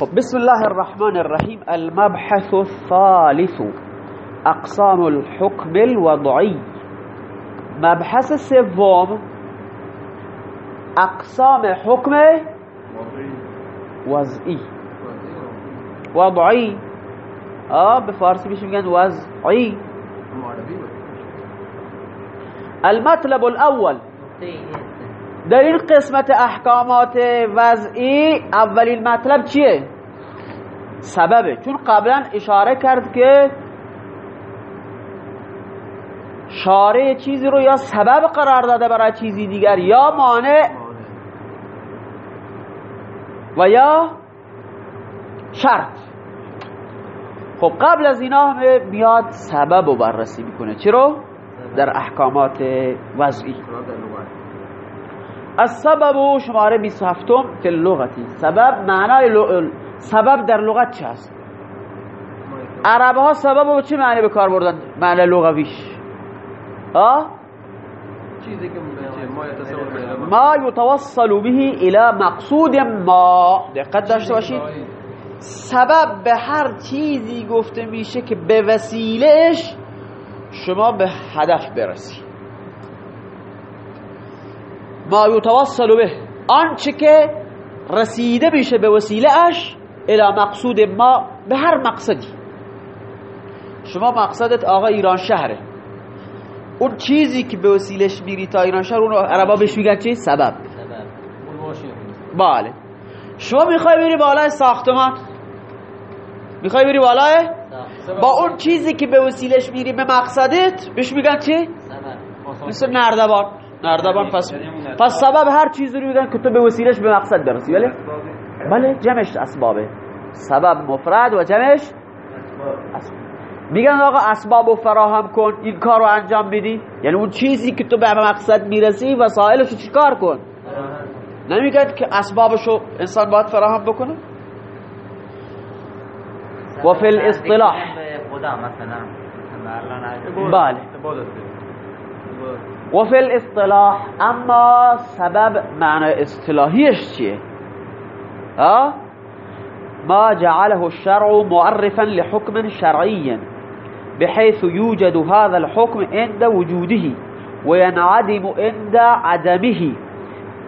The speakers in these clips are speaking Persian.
خب بسم الله الرحمن الرحیم المبحث الثالث أقسام الحكم الوضعی مبحث سوم أقسام حکم وضعی وضعی آه به فارسی میگن وضعی المطلب الأول. در این قسمت احکامات وضعی اولین مطلب چیه؟ سببه. چون قبلا اشاره کرد که شارع چیزی رو یا سبب قرار داده برای چیزی دیگر یا مانع و یا شرط. خب قبل از اینا همه بیاد سبب رو بررسی می‌کنه. چی رو؟ در احکامات وضعی. السبب شماره 27 فی اللغتی. سبب معنای سبب در لغت چه است عرب ها سبب رو چه معنی به کار بردن؟ معنی لغویش. ها چیزی که ما یتوصل به الى مقصود ما. دقت داشته باشید. سبب به هر چیزی گفته میشه که به وسیلهش شما به هدف برسی ما یتوصل به. آنچه که رسیده میشه به وسیله اش الى مقصود ما به هر مقصدی. شما مقصدت آقا ایران شهره. اون چیزی که به وسیلش میری تا ایران شهر اون عربا بهش میگن چی؟ سبب. بله. شما می‌خوای بری بالای ساختمان؟ می‌خوای بری بالای؟ با اون چیزی که به وسیلش میری به مقصدت بهش میگن چی؟ مثل نردبان. نردبان پس پس سبب هر چیزی رو میگن که تو به وسیلش به مقصد برسی بله بله جمعش اسبابه سبب مفرد و جمعش اسباب میگن آقا اسباب رو فراهم کن این کار رو انجام بدی یعنی اون چیزی که تو به مقصد می‌رسی وسایلش رو چیکار کن نمیگن که اسبابشو انسان باید فراهم بکنه و فی الاصطلاح بله و فی الاصطلاح اما سبب معنی اصطلاحیش چیه ها؟ ما جعله الشرع معرفا لحكم شرعي بحيث يوجد هذا الحكم عند وجوده وينعدم عند عدمه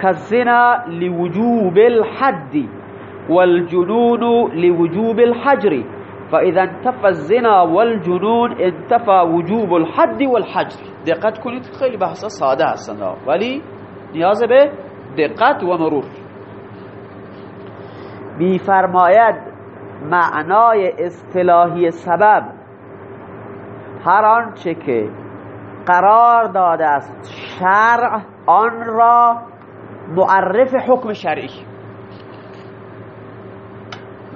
كالزنا لوجوب الحد والجنون لوجوب الحجر. فإذا انتفى الزنا والجنون انتفى وجوب الحد والحجر. دقت کنید؟ خیلی بحثا ساده هستند ولی نیاز به دقت و مرور. میفرماید معنای اصطلاحی سبب هر آنچه که قرار داده است شرع آن را معرف حکم شرعی.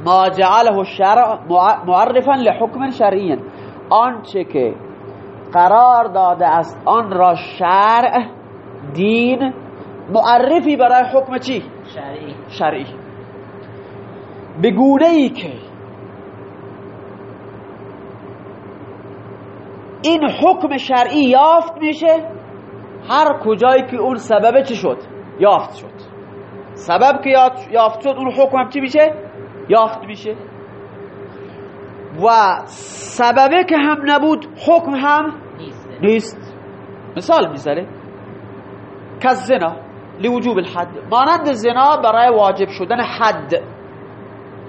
ما جعله الشرع معرفا لحکم شرعی. آنچه که قرار داده است آن را شرع دین معرفی برای حکم چی؟ شرعی. شرعی. به گونه ای که این حکم شرعی یافت میشه هر کجایی که اون سبب چی شد؟ یافت شد. سبب که یافت شد اون حکم هم چی میشه؟ یافت میشه. و سببه که هم نبود حکم هم نیست. مثال می‌زنه. که زنا لوجوب الحد. مانند زنا برای واجب شدن حد.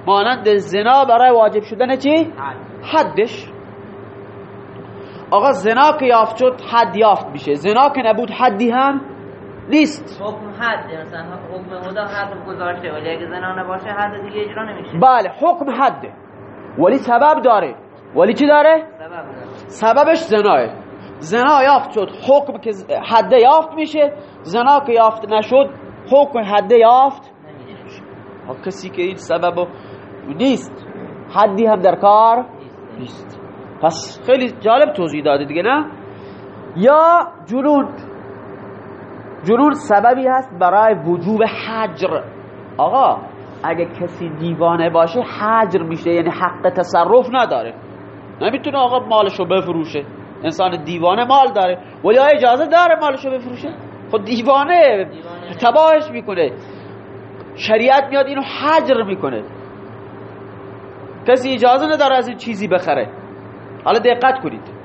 مانند زنا برای واجب شدن چی؟ حدش. آقا زنا که یافت شد حد یافت میشه. زنا که نبود حدی هم نیست. حکم حد مثلا حکم خدا حد گذاشته ولی اگه زنا نباشه حد دیگه اجرا نمیشه. بله حکم حده. ولی سبب داره. ولی چی داره؟ سبب داره. سببش زناه. زنا یافت شد. حکم که حده یافت میشه. زنا که یافت نشد حکم حده یافت نمیشه. کسی که این سبب نیست. حدی هم در کار نیست. پس خیلی جالب توضیح داده دیگه نه؟ یا جنون جنون سببی هست برای وجوب حجر. آقا اگه کسی دیوانه باشه حجر میشه یعنی حق تصرف نداره. نمی‌تونه آقا مالشو بفروشه. انسان دیوانه مال داره. ولی آیا اجازه داره مالشو بفروشه؟ خود دیوانه. تباهش می‌کنه. شریعت میاد اینو حجر می‌کنه. کسی اجازه نداره از این چیزی بخره. حالا دقت کنید.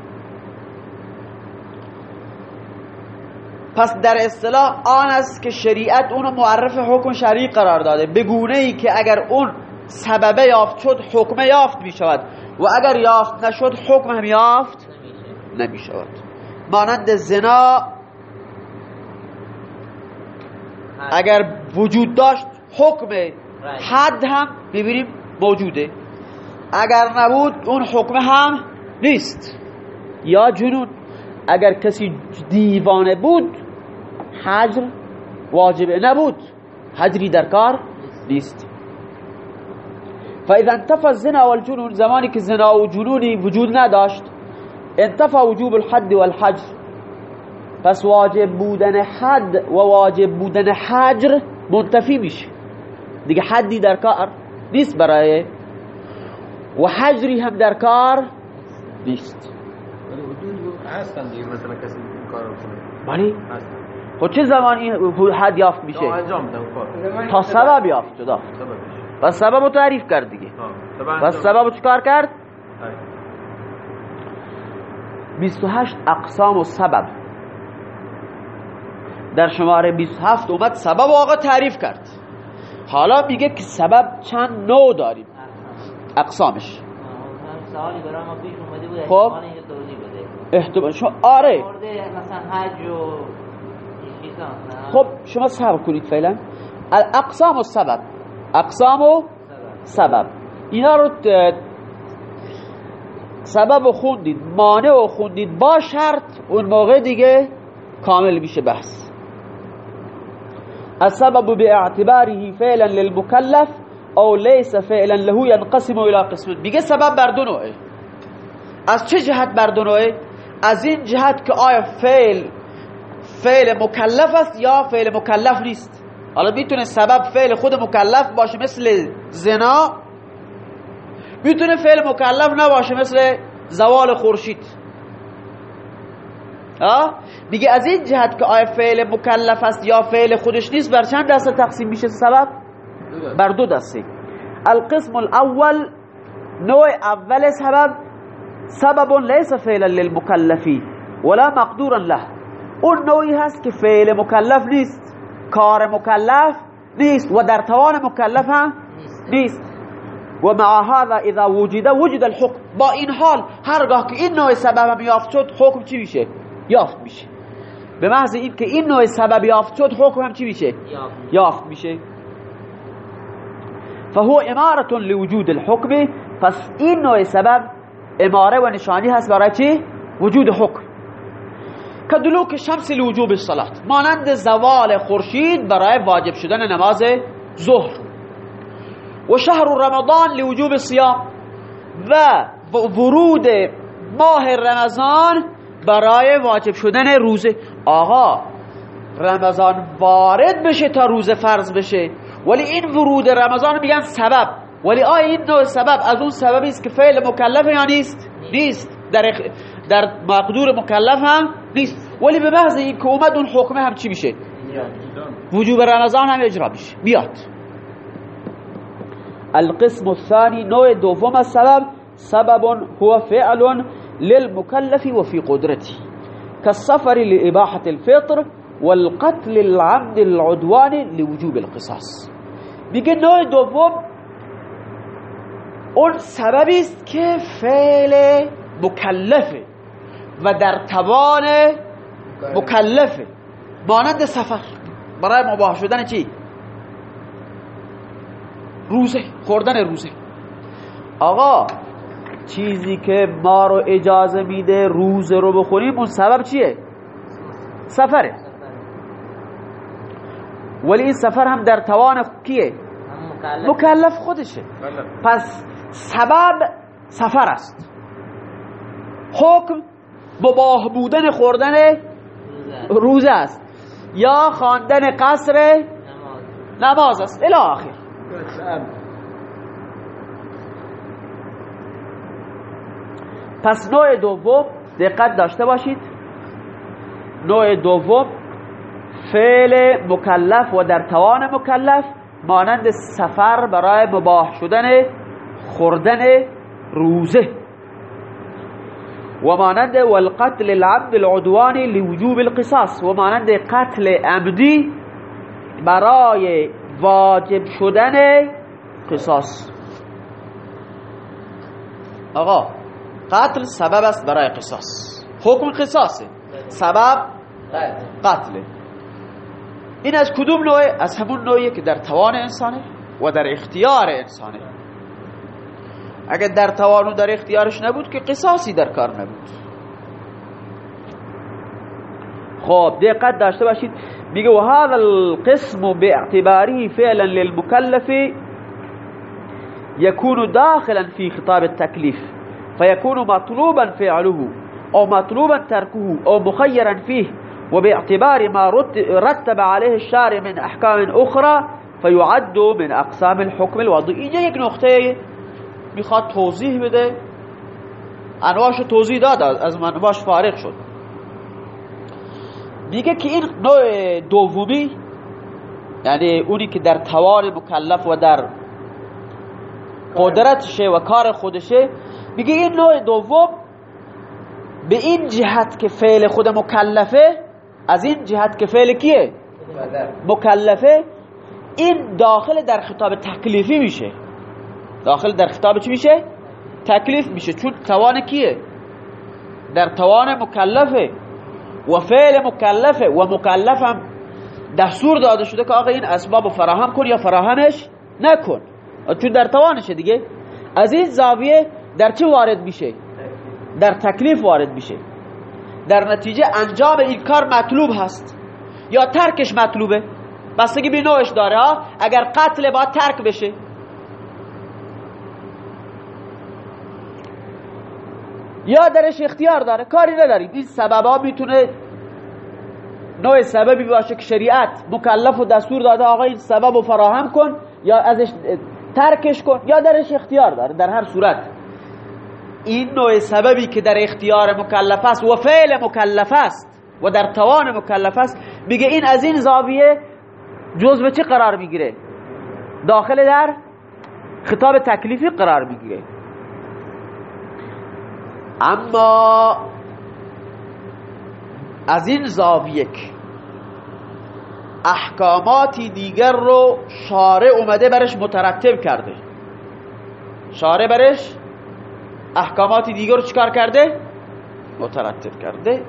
پس در اصطلاح آن است که شریعت اونو معرف حکم شرعی قرار داده. به گونه ای که اگر اون سببه یافت شد حکم یافت می شود و اگر یافت نشد حکم هم یافت نمی شود مانند زنا اگر وجود داشت حکم حد هم ببینیم موجوده. اگر نبود اون حکم هم نیست. یا جنون اگر کسی دیوانه بود حجر واجبه نبود حجری در کار نیست. فإذا انتفى الزنا والجنون زمانی که زنا و جنونی وجود نداشت انتفى وجوب الحد والحجر. پس واجب بودن حد و واجب بودن حجر منتفی میشه. دیگه حدی در کار نیست برای و حجری هم در کار نیست. ولی حدود هستن دیگه مثلا کسی کار رو هستن خب چه زمان این حد یافت یا میشه انجام کار تا سبب یافت شد پس سبب رو تعریف کرد دیگه. ها سبب پس انجام. سبب رو چکار کرد؟ های. 28 اقسام و سبب. در شماره 27 اومد سبب آقا تعریف کرد. حالا میگه که سبب چند نوع داریم. اقسامش. خب. احتمال شما آره. مثلا حج و؟ خب شما صبر کنید فعلا. اقسام و سبب. اقسام و سبب. اینا رو سبب رو خوندید مانع رو خوندید. با شرط اون موقع دیگه کامل میشه بحث. السبب باعتباره فعلا للمكلف او ليس فعلا له ينقسم الى قسم. میگه سبب بر دو نوعه. از چه جهت بر دو نوعه؟ از این جهت که آیا فعل فعل مکلف است یا فعل مکلف نیست. حالا می‌تونه سبب فعل خود مکلف باشه مثل زنا. می‌تونه فعل مکلف نباشه مثل زوال خورشید. میگه از این جهت که آیا فعل مکلف است یا فعل خودش نیست بر چند دسته تقسیم میشه سبب. بر دو دسته. القسم الاول نوع اول سبب سبب ليس فعلا للمكلفی ولا مقدورا له. اون نوعی هست که فعل مکلف نیست کار مکلف نیست و در توان مکلف هم نیست. و مع هذا اذا وجد وجد الحكم با این حال هرگاه که این نوع سبب هم یافت شد حکم چی میشه؟ یافت میشه. به محض این که این نوع سبب یافت شد حکم هم چی میشه؟ یا یافت میشه. فهو امارة لوجود الحكم پس این نوع سبب اماره و نشانی هست برای چی؟ وجود حکم. کدلوک شمس لوجوب الصلاة مانند زوال خورشید برای واجب شدن نماز ظهر. و شهر رمضان لوجوب الصيام و ورود ماه رمضان برای واجب شدن روزه. آقا رمضان وارد بشه تا روزه فرض بشه. ولی این ورود رمضان میگن سبب. ولی آیا این نوع سبب از اون سببی است که فعل مکلف یا نیست؟ نیست. در. در مقدور مکلف هم نیست. ولی به محض این که اومد اون حکمه هم چی میشه؟ وجوب رمضان هم اجرا میشه. بیاد. القسم الثاني نوع دوم السبب سبب هو فعل للمكلف وفي قدرته كالسفر لإباحة الفطر والقتل العمد العدوان لوجوب القصاص. میگه نوع دوم اون سببی است که فعل مکلفه. و در توان مکلفه مانند سفر. برای مباح شدن چی؟ روزه. خوردن روزه. آقا چیزی که ما رو اجازه میده روزه رو بخوریم اون سبب چیه؟ سفره. ولی این سفر هم در توان کیه؟ مکلف. خودشه. پس سبب سفر است. حکم مباح بودن خوردن روزه است. یا خواندن قصر نماز نماز است. الی آخر. پس نوع دوم دقت داشته باشید. نوع دوم فعل مکلف و در توان مکلف مانند سفر برای مباح شدن خوردن روزه. و مانند والقتل العمد العدوانی لوجوب القصاص. و مانند قتل عمدی برای واجب شدن قصاص. آقا قتل سبب است برای قصاص. حکم قصاصه سبب قتله این از کدوم نوعه؟ از همون نوعیه که در توان انسانه و در اختیار انسانه. اگر در توان و در اختیارش نبود که قصاصی در کار نبود. خب دقت داشته باشید. میگه و هذا القسم باعتباره فعلا للمكلف يكون داخلا في خطاب التكليف فيكون مطلوبا فعله او مطلوبا تركه او مخيرا فيه وباعتبار ما رتب عليه الشارع من احكام اخرى فيعد من اقسام الحكم الوضعي اینجا یک نقطه می‌خواد توضیح بده. انواعش توضیح داد از انواعش فارغ شد. میگه که این نوع دومی یعنی اونی که در توان مکلف و در قدرتشه و کار خودشه میگه این نوع دوم به این جهت که فعل خود مکلفه از این جهت که فعل کیه؟ مکلفه. این داخل در خطاب تکلیفی میشه. داخل در خطاب چی میشه؟ تکلیف میشه. چون توان کیه؟ در توان مکلفه. و فعل مکلفه. و مکلفم دستور داده شده که آقا این اسباب فراهم کن یا فراهمش نکن. چون در توانشه دیگه. از این زاویه در چه وارد میشه؟ در تکلیف وارد میشه. در نتیجه انجام این کار مطلوب هست. یا ترکش مطلوبه. بستگی به نوعش داره ها. اگر قتل با ترک بشه یا درش اختیار داره کاری نداریم. این سبب ها می‌تونه نوع سببی باشه که شریعت مکلف و دستور داده آقا این سبب رو فراهم کن یا ازش ترکش کن یا درش اختیار داره در هر صورت. این نوع سببی که در اختیار مکلف است و فعل مکلف است و در توان مکلف است میگه این از این زاویه جزء چه قرار می‌گیره؟ داخل در خطاب تکلیفی قرار می‌گیره. اما از این زاویه احکاماتی دیگر رو شارع اومده برش مترتب کرده شارع برش احکاماتی دیگر رو چکار کرده؟ مترتب کرده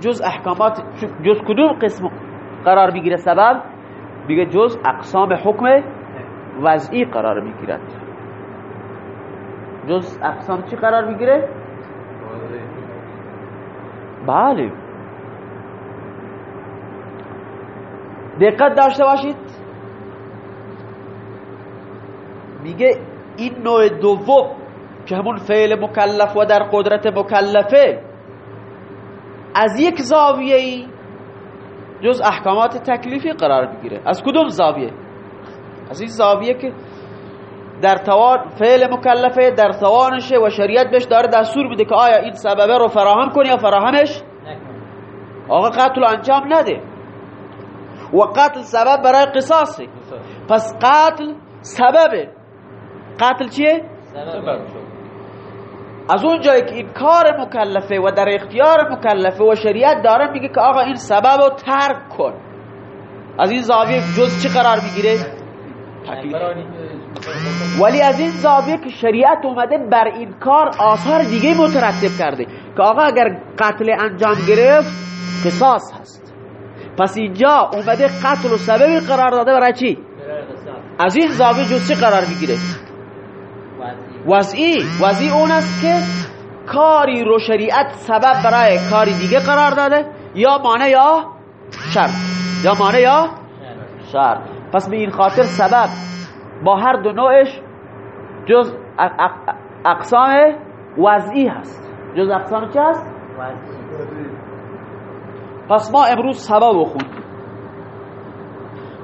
جز احکامات جز کدوم قسم قرار می‌گیره سبب بگه جز اقسام حکم وضعی قرار می‌گیرد جز اقسام چی قرار می‌گیره؟ بله. دقت داشته باشید. میگه این نوع دوم که همون فعل مکلف و در قدرت مکلفه از یک زاویه ای جز احکامات تکلیفی قرار بگیره از کدوم زاویه؟ از این زاویه که در توان فعل مکلفه در توانشه و شریعت بهش داره دستور بده که آیا این سببه رو فراهم کنی یا فراهمش آقا قتل انجام نده. و قتل سبب برای قصاصه. پس قتل سببه. قتل چیه؟ از اون جایی که این کار مکلفه و در اختیار مکلفه و شریعت داره میگه که آقا این سبب رو ترک کن. از این زاویه جز چی قرار می‌گیره؟ ولی از این زاویه که شریعت اومده بر این کار آثار دیگه مترتب کرده که آقا اگر قتل انجام گرفت قصاص هست. پس اینجا اومده قتل و سببی قرار داده برای چی؟ از این زاویه جز قرار می‌گیره؟ وضعی. وضعی اون است که کاری رو شریعت سبب برای کاری دیگه قرار داده. یا مانع یا شر. یا مانع یا شر. پس به این خاطر سبب با هر دو نوعش جز اقسام وضعی هست. جز اقسام چه هست؟ پس ما امروز سبب خوندیم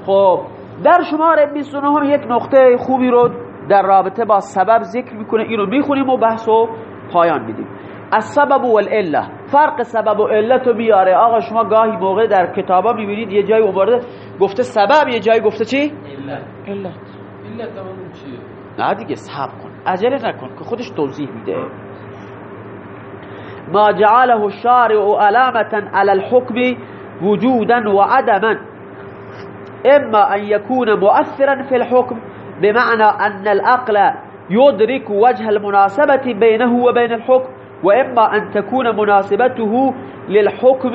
خب در شماره 29 هم یک نقطه خوبی رو در رابطه با سبب ذکر می‌کنه. اینو می‌خونیم و بحث و پایان میدیم. از سبب و الاله فرق سبب و علت رو بیاره آقا شما گاهی موقع در کتابا می‌بینید یه جای اومده گفته سبب یه جای گفته چی؟ علت؟ نه دیگه صبر کن. عجله نکن که خودش توضیح میده. ما جعله الشارع علامة على الحكم وجودا وعدما. إما أن يكون مؤثرا في الحكم بمعنى أن العقل يدرك وجه المناسبة بينه وبين الحكم وإما أن تكون مناسبته للحكم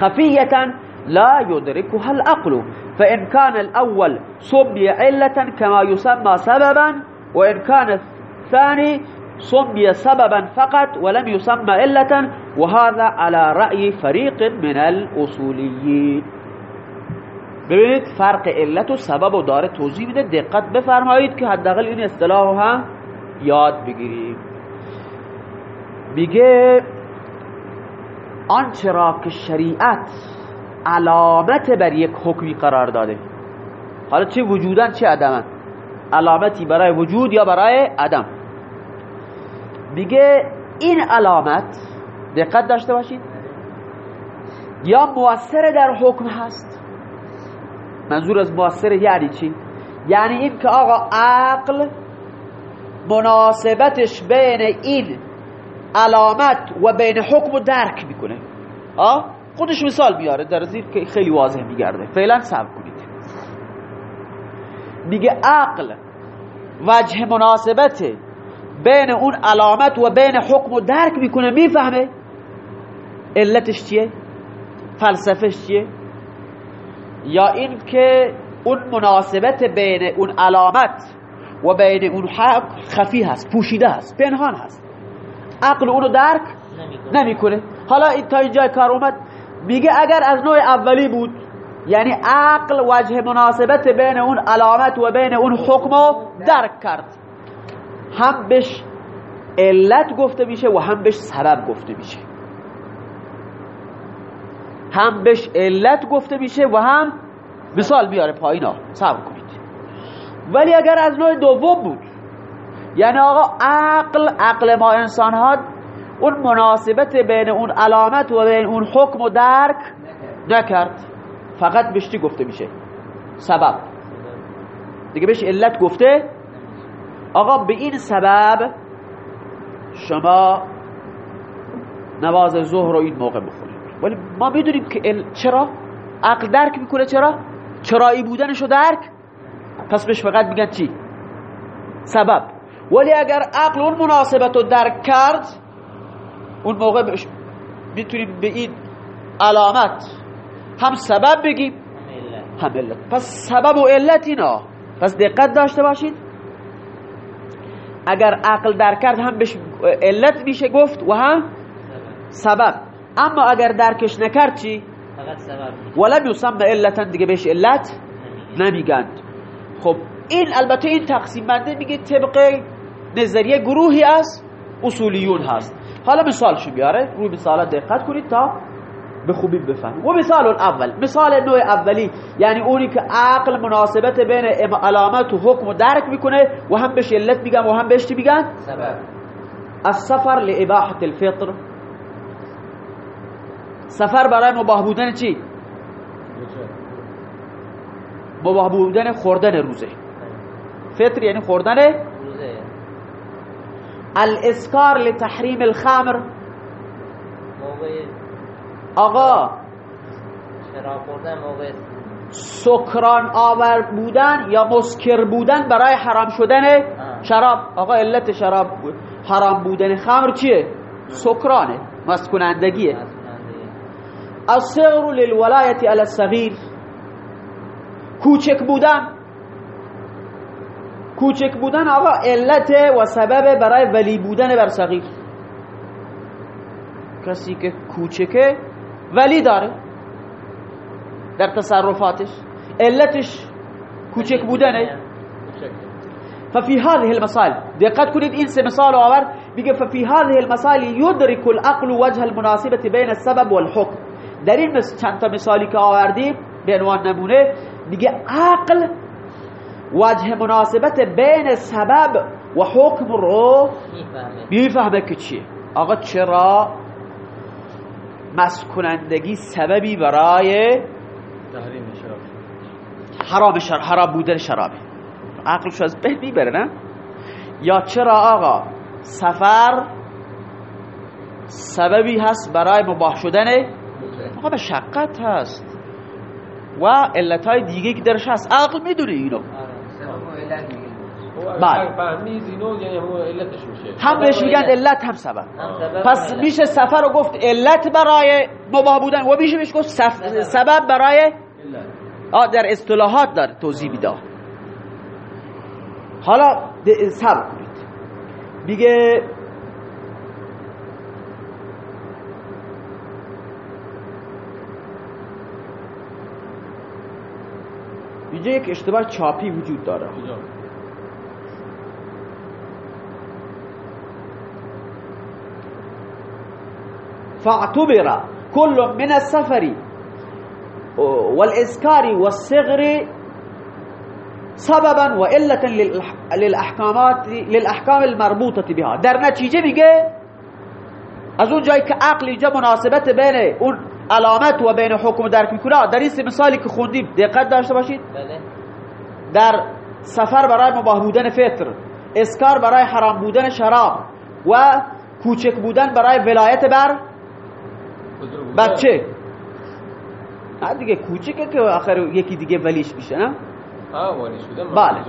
خفية لا يدركها العقل. فإن كان الأول سمي علة كما يسمى سببا وإن كان الثاني سمي سببا فقط ولم يسمى علة وهذا على رأي فريق من الأصوليين. ببینید فرق علت و سبب و داره توضیح میده. دقت بفرمایید که حداقل این اصطلاح هم یاد بگیریم. میگه آنچه را که شریعت علامت بر یک حکمی قرار داده. حالا چه وجودن چه عدمن؟ علامتی برای وجود یا برای عدم؟ میگه این علامت دقت داشته باشید. یا موثر در حکم هست. منظور از موثر یعنی چی؟ یعنی این که آقا عقل مناسبتش بین این علامت و بین حکم درک می‌کنه. آه؟ خودش مثال میاره در زیر که خیلی واضح میگرده. فعلا صبر کنید. میگه عقل وجه مناسبت بین اون علامت و بین حکم و درک می‌کنه می‌فهمه. علتش چیه؟ فلسفهش چیه؟ یا این که اون مناسبت بین اون علامت و بین اون حق خفی هست پوشیده هست پنهان هست. عقل اونو درک نمی‌کنه. حالا تا اینجا کار اومد. میگه اگر از نوع اولی بود یعنی عقل وجه مناسبت بین اون علامت و بین اون حکم درک کرد. هم بهش علت گفته میشه و هم بهش سبب گفته میشه. هم بهش علت گفته میشه و هم مثال بیاره پایینا صبر کنید. ولی اگر از نوع دوم بود یعنی آقا عقل عقل ما انسان ها اون مناسبت بین اون علامت و بین اون حکم و درک نکرد. فقط بهش گفته میشه؟ سبب. دیگه بهش علت گفته آقا به این سبب شما نواز ظهر رو این موقع بخونید. ولی ما می‌دونیم که چرا؟ عقل درک می‌کنه چرا؟ چرایی بودنشو درک؟ پس بهش فقط میگن چی؟ سبب. ولی اگر عقل اون مناسبت رو درک کرد اون موقع بهش می‌تونیم به این علامت هم سبب بگیم. هم علت. پس سبب و علت اینا. پس دقت داشته باشید اگر عقل در کرد هم بهش علت میشه گفت و هم سبب. اما اگر درکش نکرد چی؟ فقط سبب ولم یسمى علتا دیگه بهش علت نمیگند. خب این البته این تقسیم بنده میگه طبق نظریه گروهی از اصولیون هست. حالا مثالشو بیاره؟ روی مثال دقت کنید تا به خوبی بفهمید. و مثال اول. مثال نوع اولی یعنی اونی که عقل مناسبت بین علامت و حکم و درک می‌کنه و هم بهش علت میگن و هم بهش چی میگن؟ سبب. السفر لاباحه الفطر. سفر برای مباح بودن چی؟ مباح بودن خوردن روزه. فطر یعنی خوردن الاسکار لتحریم الخمر آقا شراب خوردن موقع سکران آور بودن یا مسکر بودن برای حرام شدن. شراب آقا علت شراب بود. حرام بودن خمر چیه سکرانه مست کنندگیه مسئولنده. الصغر للولایت علی الصغیر کوچک بودن کوچک بودن آقا علت و سبب برای ولی بودن بر صغیر. کسی که کوچکه ولی داره. در تصرفاتش. علتش کوچک بودنه. ففي هذه المسائل. دقت کنید این سه مثال آور میگه ففي هذه المسائل يدرك العقل وجه المناسبة بين السبب والحكم در این. چند تا مثالی که آوردیم به عنوان نمونه میگه عقل وجه مناسبت بین سبب و حکم رو می‌فهمه. که چیه. آقا چرا مسکنندگی سببی برای تحریم شراب؟ حرام شر... حرام بودن شرابه. عقلش از به می‌بره نه؟ یا چرا آقا سفر سببی هست برای مباح شدن؟ آقا مشقت هست. و علتهای دیگه که درش هست. عقل می‌دونه اینو. آره. علت بله. فهمید اینو یعنی همون علتش میشه. هم بهش میگن علت هم سبب. پس علت. میشه سفر رو گفت علت برای مباح بودن. و میشه بهش گفت سف- سبب. برای در اصطلاحات داره توضیح میده. حالا صبر کنید میگه اینجا یک اشتباه چاپی وجود داره فاعتبر كل من السفر والإسكار والصغر سببا وإلة للأح- للأحكامات للأحكام المربوطة بها در نتیجه میگه از اون جایی که عقل اینجا مناسبت بین اون علامت و بین حکم درک می‌کنه. در این سه مثالی که خوندیم دقت داشته باشید. بله. در سفر برای مباح بودن فطر اسکار برای حرام بودن شراب و کوچک بودن برای ولایت بر. بچه. نه دیگه کوچکه که آخر یکی دیگه ولیش میشه نه؟ بله.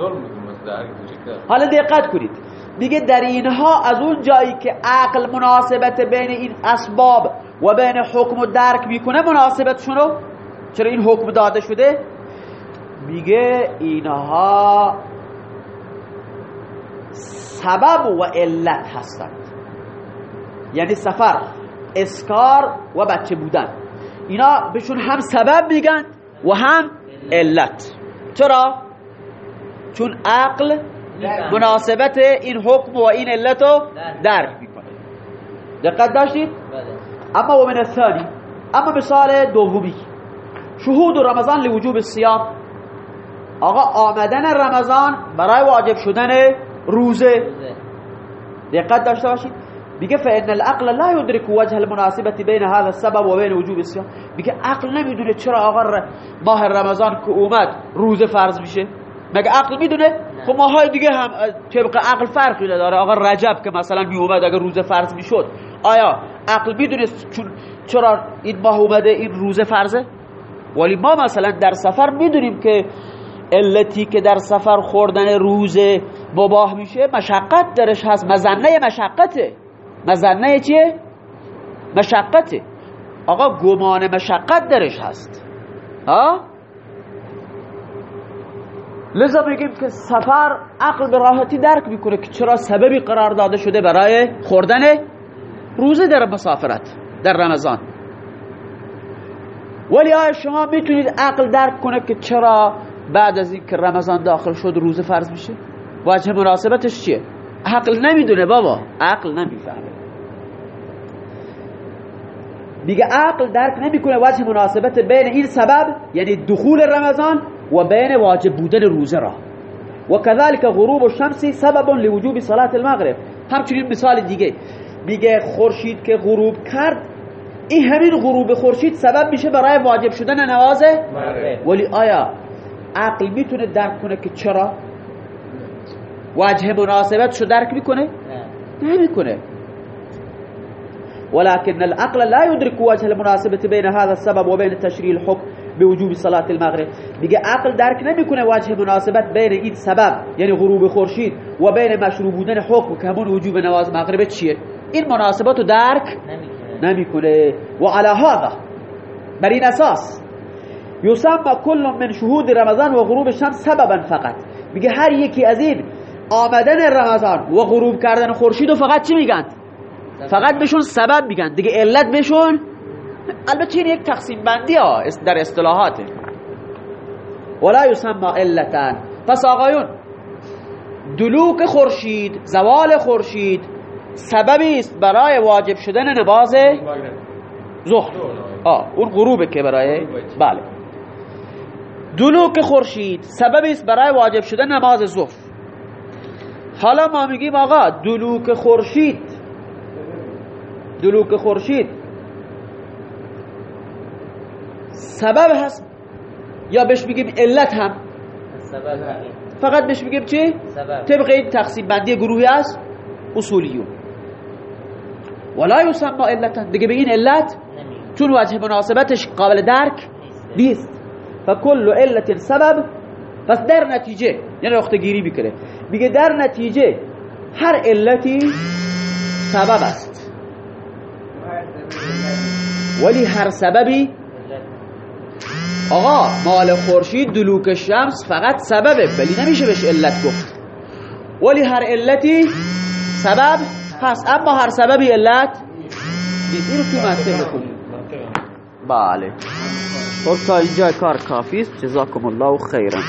حالا دقت کنید. دیگه در اینها از اون جایی که عقل مناسبت بین این اسباب و بین حکم و درک می‌کنه مناسبتشون رو. چرا این حکم داده شده؟ میگه اینها سبب و علت هستند. یعنی سفر اسکار و بچه بودن. اینا بهشون هم سبب میگن و هم علت. چرا؟ چون عقل مناسبت این حکم و این علت رو درک. می‌کنه. دقت داشتید؟ اما و من الثانی اما مثال دومی. شهود رمضان لوجوب الصيام. آقا آمدن رمضان برای واجب شدن روزه. دقت داشته باشید. میگه فان العقل لا يدرك وجه المناسبه بين هذا السبب و بین وجوب الصيام. میگه عقل نمی‌دونه چرا آقا ماه رمضان که اومد روزه فرض میشه. مگه عقل می‌دونه؟ خب ماهای دیگه هم طبق عقل فرقی نداره. آقا رجب که مثلا می اومد اگر روزه فرض می‌شد. آیا عقل می‌دونه چون چرا این ماه اومده این روزه فرضه؟ ولی ما مثلا در سفر می‌دونیم که علتی که در سفر خوردن روزه مباح میشه مشقت درش هست. مزنه مشقته. مزنه چیه؟ مشقته. آقا گمان مشقت درش هست. ها؟ لذا میگیم که سفر عقل به راحتی درک می‌کنه که چرا سببی قرار داده شده برای خوردن روزه در مسافرت در رمضان. ولی آیا شما می‌تونید عقل درک کنه که چرا بعد از اینکه رمضان داخل شد روزه فرض میشه؟ وجه مناسبتش چیه؟ عقل نمی‌دونه بابا. عقل نمی‌فهمه. دیگه عقل درک نمی‌کنه وجه مناسبت بین این سبب یعنی دخول رمضان و بین واجب بودن روزه را. و كذلك غروب الشمس سبب لوجوب صلاة المغرب. همچنین مثال دیگه. میگه خورشید که غروب کرد این همین غروب خورشید سبب میشه برای واجب شدن نماز. ولی آیا عقل می‌تونه درک کنه که چرا؟ وجه مناسبت شو درک می‌کنه؟ نه. نمی‌کنه. ولكن العقل لا يدرك وجه المناسبة بين هذا السبب وبين تشريع الحكم بوجوب صلاة المغرب. میگه عقل درک نمی‌کنه وجه مناسبت بین این سبب یعنی غروب خورشید و بین مشروع بودن حکم که همون وجوب نماز مغرب چیه؟ این مناسبت رو درک نمی‌کنه. و على هذا بر این اساس یسمى كل من شهود رمضان و غروب الشمس سببا فقط. میگه هر یکی از این آمدن رمضان و غروب کردن خورشید و فقط چی میگن؟ فقط بهشون سبب میگن. دیگه علت بهشون البته این یک تقسیم بندی ها در اصطلاحاته ولا یسمى علتا پس آقایون دلوک خورشید زوال خورشید سببی است برای واجب شدن نماز. ظهر. آه اون غروبه که برای. بله. دلوک خورشید سببی است برای واجب شدن نماز ظهر. حالا ما میگیم آقا دلوک خورشید. دلوک خورشید. سبب هست؟ یا بهش میگیم علت هم؟ فقط بهش میگیم چه سبب. طبق این تقسیم بندی گروهی است اصولیون. ولا یسمى علتا. دیگه به این علت چون وجه مناسبتش قابل درک نیست. فکل علت سبب پس در نتیجه یعنی وقت گیری بکنه میگه در نتیجه هر علتی سبب است. ولی هر سببی آقا مال خورشید دلوک شمس فقط سببه. ولی نمیشه بهش علت گفت. ولی هر علتی سبب هست. اما هر سببی علت نیست. اینو تو منطق منطقه بله. خب تا اینجا کار کافی است. جزاکم الله خیرا.